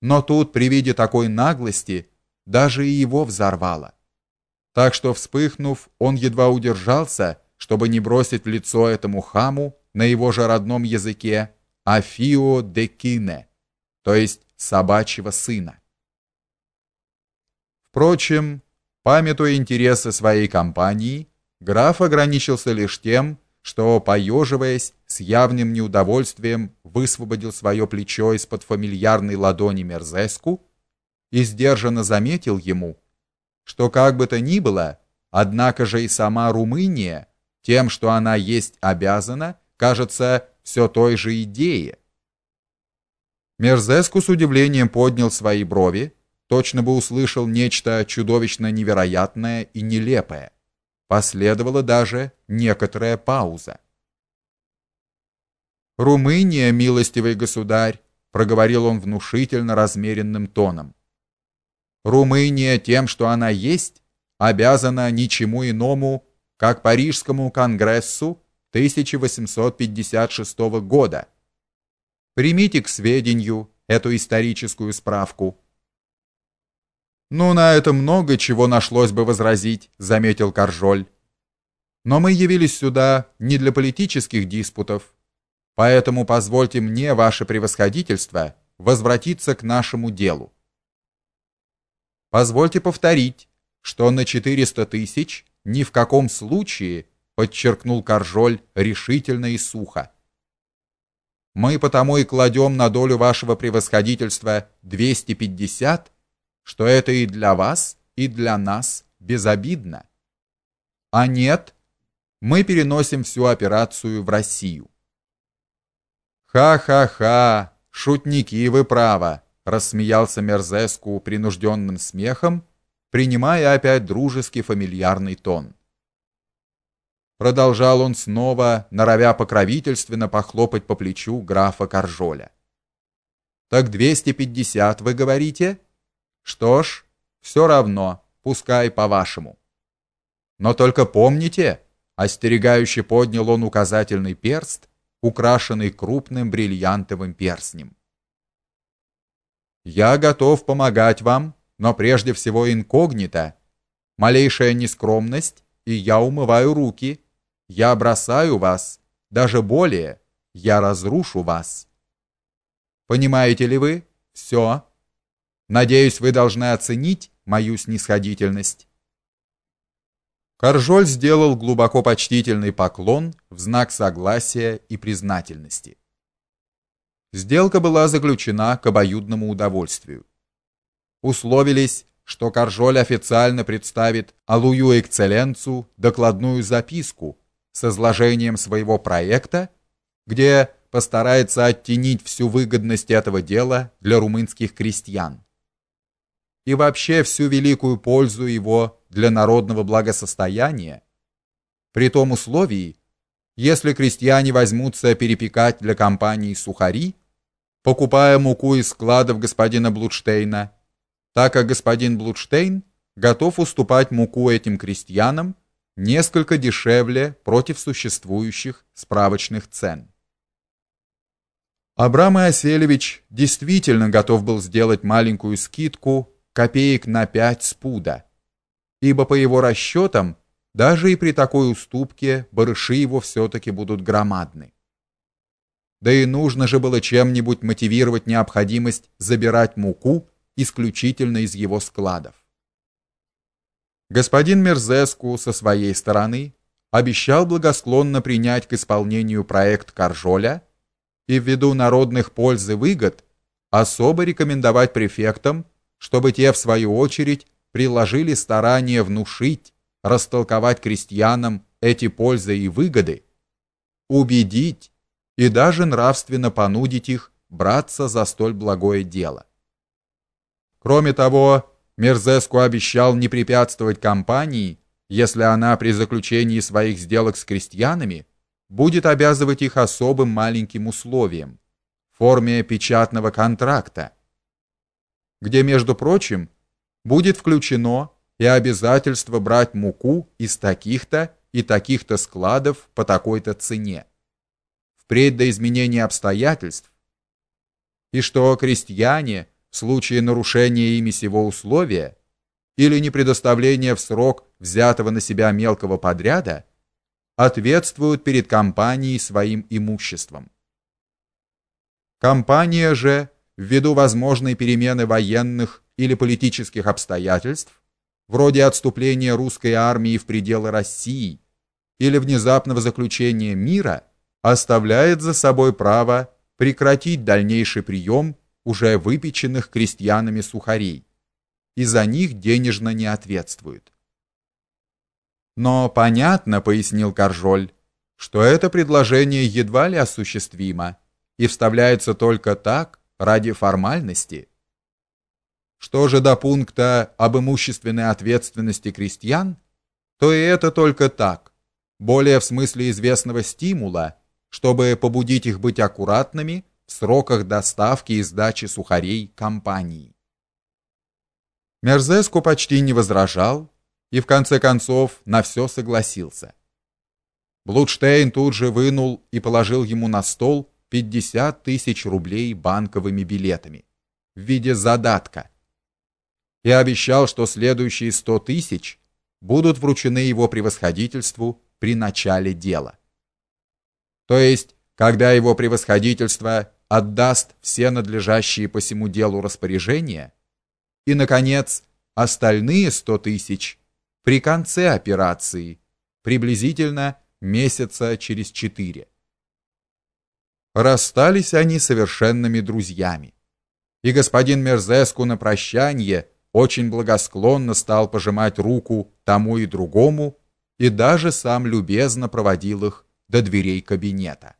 но тут при виде такой наглости даже и его взорвало. Так что вспыхнув, он едва удержался, чтобы не бросить в лицо этому хаму на его же родном языке афио де кине, то есть собачьего сына. Впрочем, памятуя интересы своей компании, граф ограничился лишь тем, что, поеживаясь, с явным неудовольствием высвободил свое плечо из-под фамильярной ладони Мерзеску и сдержанно заметил ему, что как бы то ни было, однако же и сама Румыния тем, что она есть обязана, кажется, все той же идее. Мерзеску с удивлением поднял свои брови, точно бы услышал нечто чудовищно невероятное и нелепое. Последовала даже некоторая пауза. Румыния, милостивый государь, проговорил он внушительно размеренным тоном. Румыния тем, что она есть, обязана ничему иному, как Парижскому конгрессу 1856 года. Примите к сведению эту историческую справку. Ну, на это много чего нашлось бы возразить, заметил Каржоль. Но мы явились сюда не для политических диспутов, поэтому позвольте мне, ваше превосходительство, возвратиться к нашему делу. Позвольте повторить, что на 400 тысяч ни в каком случае, подчеркнул Каржоль решительно и сухо. Мы потому и кладем на долю вашего превосходительства 250 что это и для вас, и для нас безобидно. А нет, мы переносим всю операцию в Россию. Ха-ха-ха, шутники вы право, рассмеялся Мерзеску принужденным смехом, принимая опять дружеский фамильярный тон. Продолжал он снова, норовя покровительственно похлопать по плечу графа Каржоля. Так 250, вы говорите? Что ж, все равно, пускай по-вашему. Но только помните, остерегающе поднял он указательный перст, украшенный крупным бриллиантовым перстнем. Я готов помогать вам, но прежде всего инкогнито. Малейшая нескромность, и я умываю руки. Я бросаю вас, даже более, я разрушу вас. Понимаете ли вы? Все. Надеюсь, вы должны оценить мою снисходительность. Каржоль сделал глубоко почтительный поклон в знак согласия и признательности. Сделка была заключена к обоюдному удовольствию. Условились, что Каржоль официально представит Алую экселленцу докладную записку с изложением своего проекта, где постарается оттенить всю выгодность этого дела для румынских крестьян и вообще всю великую пользу его для народного благосостояния, при том условии, если крестьяне возьмутся перепекать для компании сухари, покупая муку из складов господина Блудштейна, так как господин Блудштейн готов уступать муку этим крестьянам несколько дешевле против существующих справочных цен. Абрам Иоселевич действительно готов был сделать маленькую скидку копеек на пять с пуда, ибо по его расчетам даже и при такой уступке барыши его все-таки будут громадны. Да и нужно же было чем-нибудь мотивировать необходимость забирать муку исключительно из его складов. Господин Мерзеску со своей стороны обещал благосклонно принять к исполнению проект Каржоля и ввиду народных польз и выгод особо рекомендовать префектам чтобы те в свою очередь приложили старания внушить, растолковать крестьянам эти пользы и выгоды, убедить и даже нравственно понудить их браться за столь благое дело. Кроме того, Мерзеску обещал не препятствовать компании, если она при заключении своих сделок с крестьянами будет обязывать их особым маленьким условием в форме печатного контракта где, между прочим, будет включено и обязательство брать муку из таких-то и таких-то складов по такой-то цене. Впредь до изменения обстоятельств. И что крестьяне, в случае нарушения ими сего условия или непредоставления в срок взятого на себя мелкого подряда, ответствуют перед компанией своим имуществом. Компания же, ввиду возможной перемены военных или политических обстоятельств, вроде отступления русской армии в пределы России или внезапного заключения мира, оставляет за собой право прекратить дальнейший прием уже выпеченных крестьянами сухарей и за них денежно не ответствует. Но понятно, пояснил Каржоль, что это предложение едва ли осуществимо и вставляется только так, ради формальности. Что же до пункта об имущественной ответственности крестьян, то и это только так, более в смысле известного стимула, чтобы побудить их быть аккуратными в сроках доставки и сдачи сухарей компании. Мерзеску почти не возражал и в конце концов на все согласился. Блудштейн тут же вынул и положил ему на стол 50 тысяч рублей банковыми билетами в виде задатка и обещал, что следующие 100 тысяч будут вручены его превосходительству при начале дела. То есть, когда его превосходительство отдаст все надлежащие по всему делу распоряжения, и, наконец, остальные сто тысяч при конце операции, приблизительно месяца через четыре. Расстались они совершенными друзьями, и господин Мерзеску на прощание очень благосклонно стал пожимать руку тому и другому, и даже сам любезно проводил их до дверей кабинета.